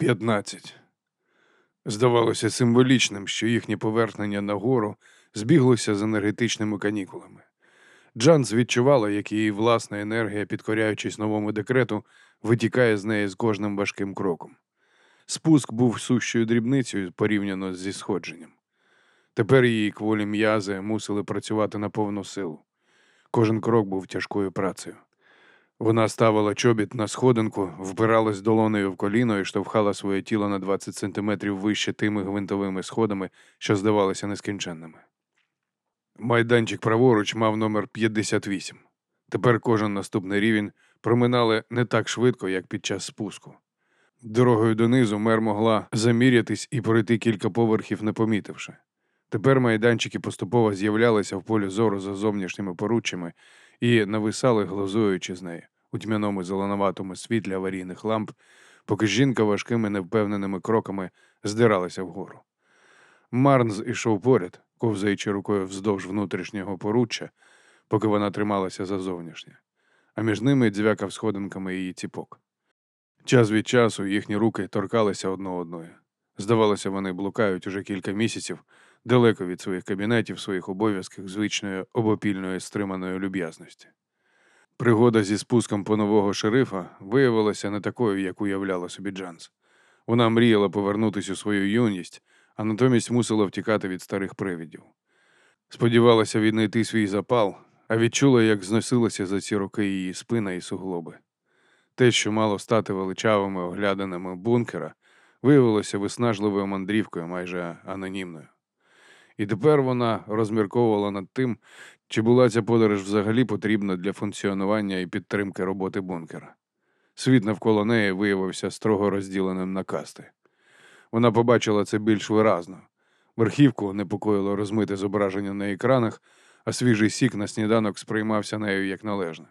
П'ятнадцять. Здавалося символічним, що їхнє повернення на гору збіглося з енергетичними канікулами. Джанс відчувала, як її власна енергія, підкоряючись новому декрету, витікає з неї з кожним важким кроком. Спуск був сущою дрібницею порівняно зі сходженням. Тепер її кволі м'язи мусили працювати на повну силу. Кожен крок був тяжкою працею. Вона ставила чобіт на сходинку, впиралась долонею в коліно і штовхала своє тіло на 20 сантиметрів вище тими гвинтовими сходами, що здавалися нескінченними. Майданчик праворуч мав номер 58. Тепер кожен наступний рівень проминали не так швидко, як під час спуску. Дорогою донизу мер могла замірятись і пройти кілька поверхів, не помітивши. Тепер майданчики поступово з'являлися в полі зору за зовнішніми поруччями і нависали, глазуючи з неї у тьмяному зеленуватому світлі аварійних ламп, поки жінка важкими невпевненими кроками здиралася вгору. Марнс ішов поряд, ковзаючи рукою вздовж внутрішнього поруччя, поки вона трималася за зовнішнє, а між ними дзвякав сходинками її ціпок. Час від часу їхні руки торкалися одно одної. Здавалося, вони блукають уже кілька місяців далеко від своїх кабінетів, своїх обов'язків, звичної обопільної стриманої люб'язності. Пригода зі спуском по нового шерифа виявилася не такою, як уявляла собі Джанс. Вона мріяла повернутися у свою юність, а натомість мусила втікати від старих привідів. Сподівалася віднайти свій запал, а відчула, як зносилася за ці роки її спина і суглоби. Те, що мало стати величавими огляданими бункера, виявилося виснажливою мандрівкою майже анонімною. І тепер вона розмірковувала над тим, чи була ця подорож взагалі потрібна для функціонування і підтримки роботи бункера. Світ навколо неї виявився строго розділеним на касти. Вона побачила це більш виразно. Верхівку непокоїло розмите зображення на екранах, а свіжий сік на сніданок сприймався нею як належне.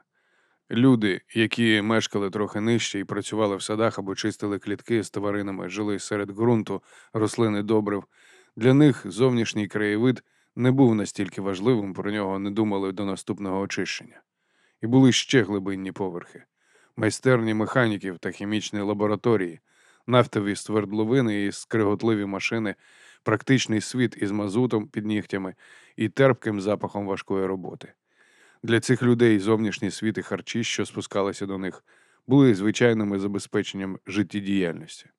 Люди, які мешкали трохи нижче і працювали в садах або чистили клітки з тваринами, жили серед ґрунту, рослини добрив, для них зовнішній краєвид не був настільки важливим, про нього не думали до наступного очищення. І були ще глибинні поверхи, майстерні механіків та хімічні лабораторії, нафтові ствердловини і скриготливі машини, практичний світ із мазутом під нігтями і терпким запахом важкої роботи. Для цих людей зовнішні світ і харчі, що спускалися до них, були звичайними забезпеченням життєдіяльності.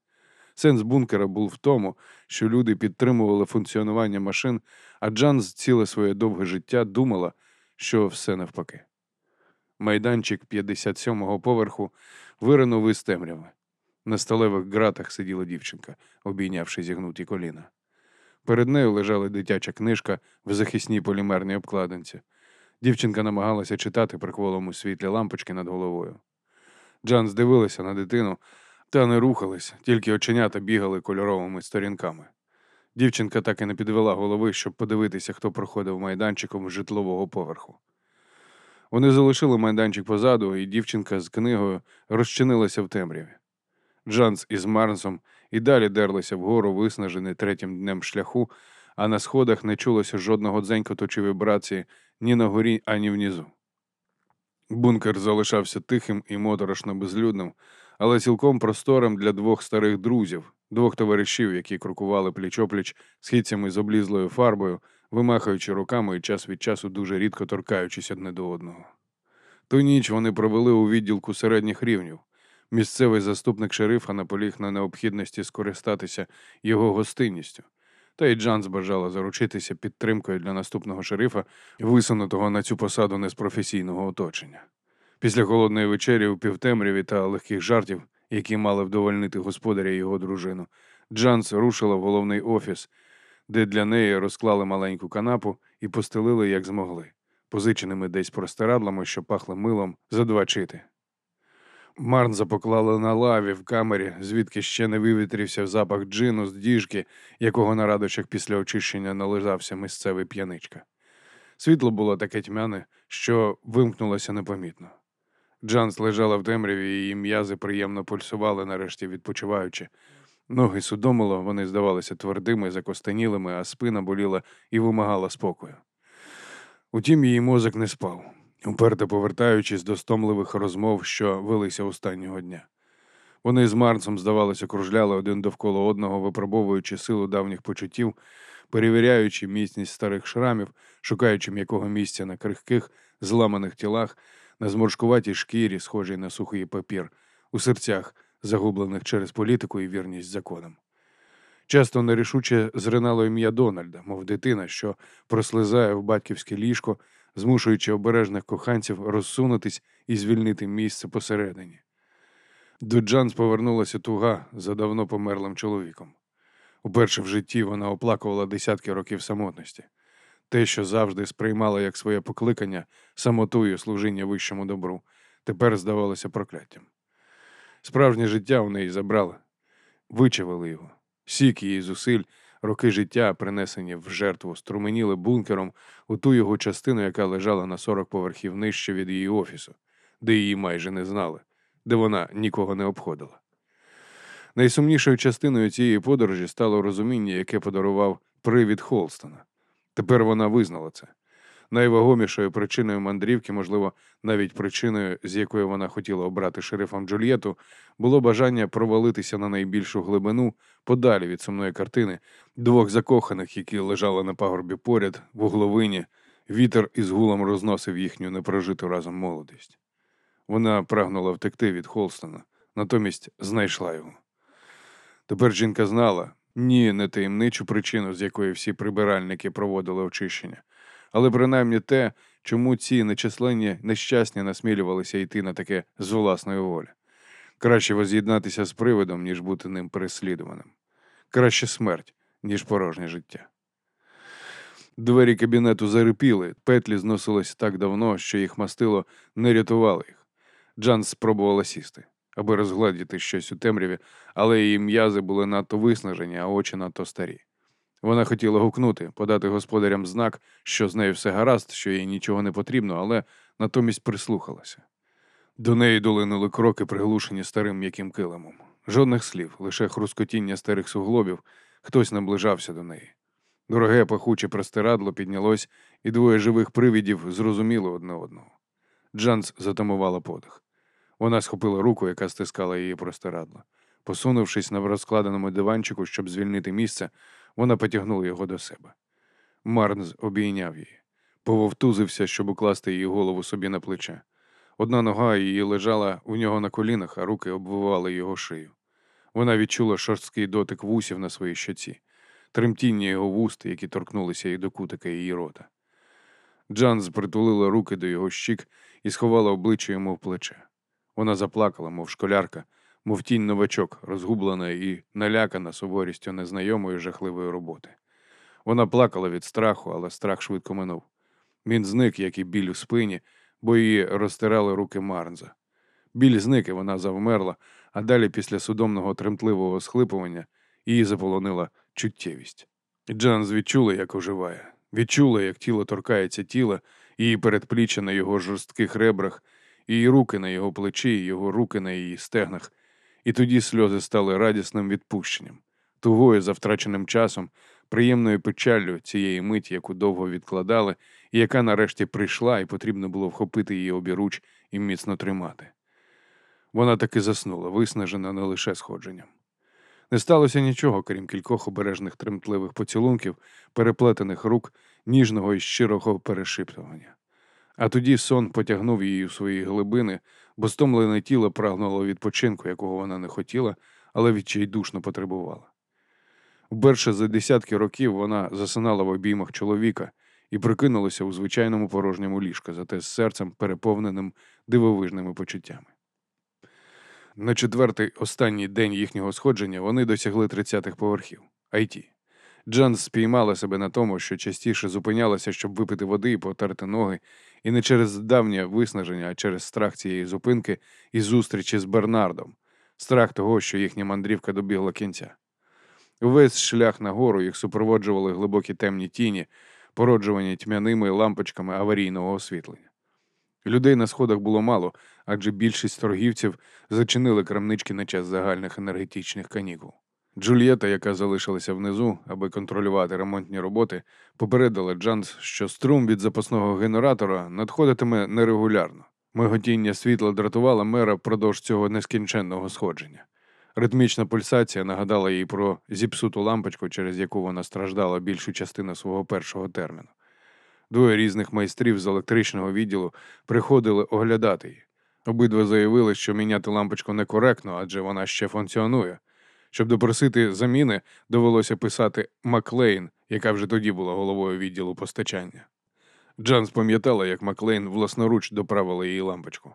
Сенс бункера був в тому, що люди підтримували функціонування машин, а Джанс ціле своє довге життя думала, що все навпаки. Майданчик 57-го поверху виринув із темряви. На сталевих ґратах сиділа дівчинка, обійнявши зігнуті коліна. Перед нею лежала дитяча книжка в захисній полімерній обкладинці. Дівчинка намагалася читати при кволому світлі лампочки над головою. Джан здивилася на дитину, та не рухались, тільки оченята бігали кольоровими сторінками. Дівчинка так і не підвела голови, щоб подивитися, хто проходив майданчиком житлового поверху. Вони залишили майданчик позаду, і дівчинка з книгою розчинилася в темряві. Джанс із Марнсом і далі дерлися вгору, виснажений третім днем шляху, а на сходах не чулося жодного дзенькоту чи вібрації ні на горі, ані внизу. Бункер залишався тихим і моторошно безлюдним, але цілком просторим для двох старих друзів, двох товаришів, які крокували пліч-опліч східцями з облізлою фарбою, вимахаючи руками і час від часу дуже рідко торкаючись одне до одного. Ту ніч вони провели у відділку середніх рівнів. Місцевий заступник шерифа наполіг на необхідності скористатися його гостинністю. Та й Джан збажала заручитися підтримкою для наступного шерифа, висунутого на цю посаду не з професійного оточення. Після холодної вечері у півтемряві та легких жартів, які мали вдовольнити господаря і його дружину, Джанс рушила в головний офіс, де для неї розклали маленьку канапу і постелили, як змогли, позиченими десь простирадлами, що пахли милом, за два чити. Марнза поклали на лаві в камері, звідки ще не вивітрівся запах джину з діжки, якого на радощах після очищення належався місцевий п'яничка. Світло було таке тьмяне, що вимкнулося непомітно. Джанс лежала в темряві, її м'язи приємно пульсували, нарешті відпочиваючи. Ноги судомило, вони здавалися твердими, закостенілими, а спина боліла і вимагала спокою. Утім, її мозок не спав, уперто повертаючись до стомливих розмов, що велися останнього дня. Вони з Марнсом, здавалося, кружляли один довкола одного, випробовуючи силу давніх почуттів, перевіряючи міцність старих шрамів, шукаючи м'якого місця на крихких, зламаних тілах, на зморшкуватій шкірі, схожій на сухий папір, у серцях, загублених через політику і вірність законам. Часто нерішуче зринало ім'я Дональда, мов дитина, що прослизає в батьківське ліжко, змушуючи обережних коханців розсунутись і звільнити місце посередині. До Джанс повернулася туга за давно померлим чоловіком. Уперше в житті вона оплакувала десятки років самотності, те, що завжди сприймала як своє покликання, самотою служіння вищому добру, тепер здавалося прокляттям. Справжнє життя у неї забрали, вичавили його. Сік її зусиль, роки життя, принесені в жертву, струменіли бункером у ту його частину, яка лежала на 40 поверхів нижче від її офісу, де її майже не знали, де вона нікого не обходила. Найсумнішою частиною цієї подорожі стало розуміння, яке подарував привід Холстона. Тепер вона визнала це. Найвагомішою причиною мандрівки, можливо, навіть причиною, з якої вона хотіла обрати шерифом Джульєту, було бажання провалитися на найбільшу глибину, подалі від сумної картини, двох закоханих, які лежали на пагорбі поряд, в угловині, вітер із гулом розносив їхню непрожиту разом молодість. Вона прагнула втекти від Холстона, натомість знайшла його. Тепер жінка знала ні, не таємничу причину, з якої всі прибиральники проводили очищення, але принаймні те, чому ці нечисленні нещасні насмілювалися йти на таке з власної волі. Краще воз'єднатися з привидом, ніж бути ним переслідуваним. Краще смерть, ніж порожнє життя. Двері кабінету зарипіли, петлі зносились так давно, що їх мастило не рятувало їх. Джанс спробувала сісти, аби розгладіти щось у темряві, але її м'язи були надто виснажені, а очі надто старі. Вона хотіла гукнути, подати господарям знак, що з нею все гаразд, що їй нічого не потрібно, але натомість прислухалася. До неї долинули кроки, приглушені старим м'яким килимом. Жодних слів, лише хрускотіння старих суглобів, хтось наближався до неї. Дороге пахуче простирадло піднялось, і двоє живих привідів зрозуміли одне одного. Джанс затамувала подих. Вона схопила руку, яка стискала її простирадло. Посунувшись на розкладеному диванчику, щоб звільнити місце, вона потягнула його до себе. Марнс обійняв її, пововтузився, щоб укласти її голову собі на плече. Одна нога її лежала у нього на колінах, а руки обвивали його шию. Вона відчула шорсткий дотик вусів на своїй щоці, тремтіння його вуст, які торкнулися і до кутика її рота. Джанс притулила руки до його щік і сховала обличчя йому в плече. Вона заплакала, мов школярка, мов тінь новачок, розгублена і налякана суворістю незнайомої жахливої роботи. Вона плакала від страху, але страх швидко минув. Він зник, як і біль у спині, бо її розтирали руки Марнза. Біль зник, і вона завмерла, а далі, після судомного тремтливого схлипування, її заполонила чуттєвість. Джанс відчула, як оживає, відчула, як тіло торкається тіла, її передпліччя на його жорстких ребрах, її руки на його плечі, його руки на її стегнах, і тоді сльози стали радісним відпущенням, тугою за втраченим часом, приємною печаллю цієї миті, яку довго відкладали, і яка нарешті прийшла, і потрібно було вхопити її обіруч і міцно тримати. Вона таки заснула, виснажена не лише сходженням. Не сталося нічого, крім кількох обережних тремтливих поцілунків, переплетених рук, ніжного і щирого перешиптування. А тоді сон потягнув її у свої глибини, бо стомлене тіло прагнуло відпочинку, якого вона не хотіла, але відчайдушно потребувала. Вперше за десятки років вона засинала в обіймах чоловіка і прикинулася у звичайному порожньому ліжку, зате з серцем переповненим дивовижними почуттями. На четвертий останній день їхнього сходження вони досягли тридцятих поверхів Айті. Джанс спіймала себе на тому, що частіше зупинялася, щоб випити води і потерти ноги, і не через давнє виснаження, а через страх цієї зупинки і зустрічі з Бернардом, страх того, що їхня мандрівка добігла кінця. Увесь шлях нагору їх супроводжували глибокі темні тіні, породжувані тьмяними лампочками аварійного освітлення. Людей на сходах було мало, адже більшість торгівців зачинили крамнички на час загальних енергетичних канікул. Джульєта, яка залишилася внизу, аби контролювати ремонтні роботи, попередила Джанс, що струм від запасного генератора надходитиме нерегулярно. Миготіння світла дратувало мера впродовж цього нескінченного сходження. Ритмічна пульсація нагадала їй про зіпсуту лампочку, через яку вона страждала більшу частину свого першого терміну. Двоє різних майстрів з електричного відділу приходили оглядати її. Обидва заявили, що міняти лампочку некоректно, адже вона ще функціонує. Щоб допросити заміни, довелося писати Маклейн, яка вже тоді була головою відділу постачання. Джанс пам'ятала, як Маклейн власноруч доправила її лампочку.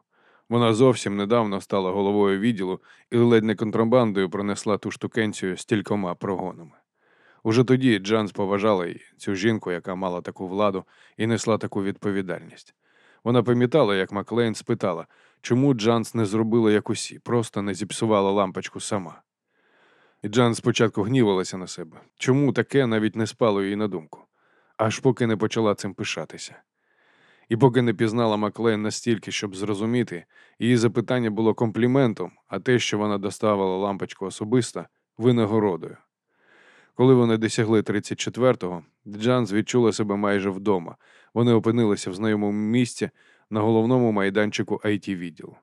Вона зовсім недавно стала головою відділу і ледь не контрабандою пронесла ту штукенцію стількома прогонами. Уже тоді Джанс поважала її, цю жінку, яка мала таку владу і несла таку відповідальність. Вона пам'ятала, як Маклейн спитала, чому Джанс не зробила як усі, просто не зіпсувала лампочку сама. І Джанс спочатку гнівалася на себе. Чому таке навіть не спало їй на думку, аж поки не почала цим пишатися. І поки не пізнала Маклейн настільки, щоб зрозуміти, її запитання було компліментом, а те, що вона доставила лампочку особисто, винагородою. Коли вони досягли 34-го, Джанс відчула себе майже вдома. Вони опинилися в знайомому місці на головному майданчику it відділу.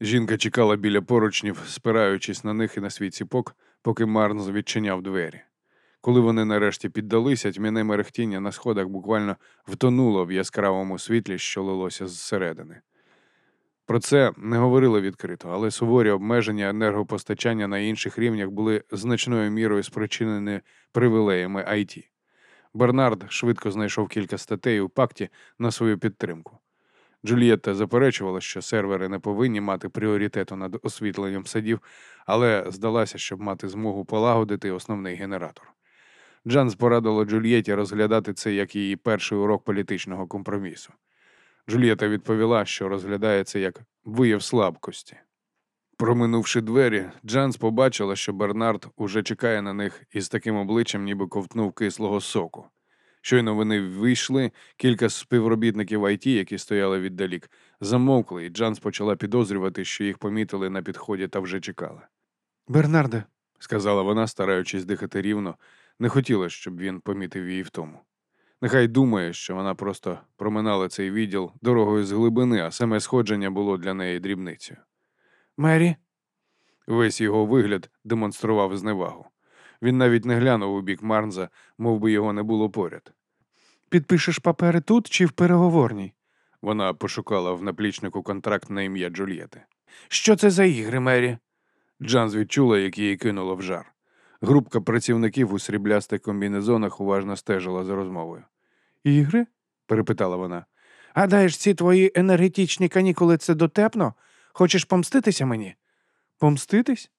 Жінка чекала біля поручнів, спираючись на них і на свій ціпок, поки Марнс відчиняв двері. Коли вони нарешті піддалися, тьмяне мерехтіння на сходах буквально втонуло в яскравому світлі, що лилося зсередини. Про це не говорили відкрито, але суворі обмеження енергопостачання на інших рівнях були значною мірою спричинені привілеями IT. Бернард швидко знайшов кілька статей у пакті на свою підтримку. Джульєтта заперечувала, що сервери не повинні мати пріоритету над освітленням садів, але здалася, щоб мати змогу полагодити основний генератор. Джанс порадила Джульєті розглядати це як її перший урок політичного компромісу. Джульєта відповіла, що розглядає це як вияв слабкості. Проминувши двері, Джанс побачила, що Бернард уже чекає на них із таким обличчям, ніби ковтнув кислого соку. Щойно вони вийшли, кілька співробітників IT, які стояли віддалік, замовкли, і Джанс почала підозрювати, що їх помітили на підході та вже чекали. Бернарде, сказала вона, стараючись дихати рівно, не хотіла, щоб він помітив її в тому. Нехай думає, що вона просто проминала цей відділ дорогою з глибини, а саме сходження було для неї дрібницею. Мері? Весь його вигляд демонстрував зневагу. Він навіть не глянув у бік Марнза, мов би його не було поряд. Підпишеш папери тут чи в переговорній? Вона пошукала в наплічнику контракт на ім'я Джульєти. Що це за ігри, Мері? Джанс відчула, як її кинуло в жар. Групка працівників у сріблястих комбінезонах уважно стежила за розмовою. Ігри? перепитала вона. Гадаєш, ці твої енергетичні канікули це дотепно? Хочеш помститися мені? Помститись?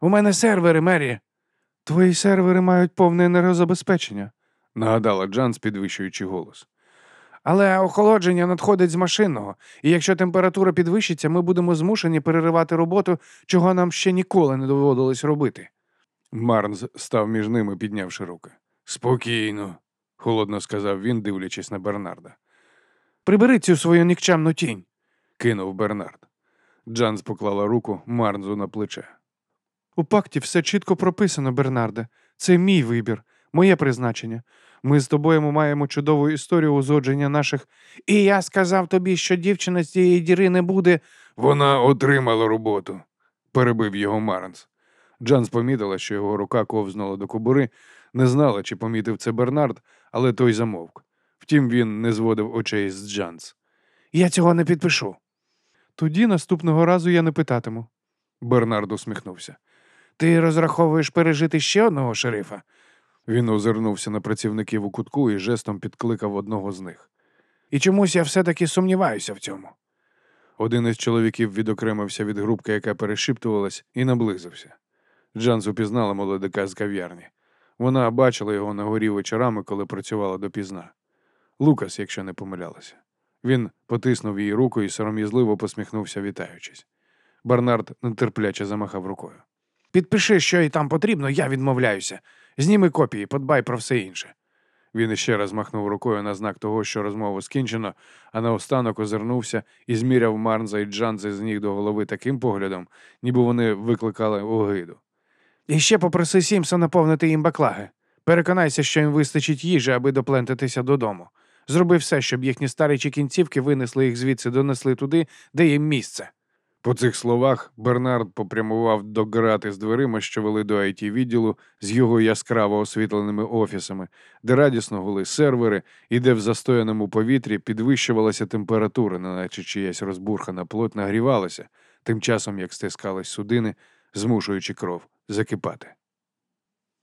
У мене сервери, Мері. Твої сервери мають повне енергозабезпечення, нагадала Джанс, підвищуючи голос. Але охолодження надходить з машинного, і якщо температура підвищиться, ми будемо змушені переривати роботу, чого нам ще ніколи не доводилось робити. Марнс став між ними, піднявши руки. Спокійно, холодно сказав він, дивлячись на Бернарда. Прибери цю свою нікчемну тінь, кинув Бернард. Джанс поклала руку Марнзу на плече. У пакті все чітко прописано, Бернарде. Це мій вибір, моє призначення. Ми з тобою маємо чудову історію узодження наших. І я сказав тобі, що дівчина з цієї діри не буде. Вона отримала роботу, перебив його Марнс. Джанс помітила, що його рука ковзнула до кобури, не знала, чи помітив це Бернард, але той замовк. Втім, він не зводив очей з Джанс. Я цього не підпишу. Тоді наступного разу я не питатиму. Бернард усміхнувся. Ти розраховуєш пережити ще одного шерифа? Він озирнувся на працівників у кутку і жестом підкликав одного з них. І чомусь я все-таки сумніваюся в цьому. Один із чоловіків відокремився від групки, яка перешіптувалась, і наблизився. Джанс упізнала молодика з кав'ярні. Вона бачила його на горі вечорами, коли працювала допізна. Лукас, якщо не помилялася. Він потиснув її руку і сором'язливо посміхнувся, вітаючись. Барнард нетерпляче замахав рукою. Підпиши, що і там потрібно, я відмовляюся. Зніми копії, подбай про все інше. Він іще раз махнув рукою на знак того, що розмову скінчено, а наостанок озирнувся і зміряв Марнза і Джанзи з ніг до голови таким поглядом, ніби вони викликали огиду. І ще попроси Сімса наповнити їм баклаги. Переконайся, що їм вистачить їжі, аби доплентатися додому. Зроби все, щоб їхні старичі кінцівки винесли їх звідси, донесли туди, де їм місце. По цих словах Бернард попрямував до грати з дверима, що вели до it відділу з його яскраво освітленими офісами, де радісно гули сервери і де в застояному повітрі підвищувалася температура, неначе чиясь розбурхана плоть нагрівалася, тим часом як стискались судини, змушуючи кров закипати.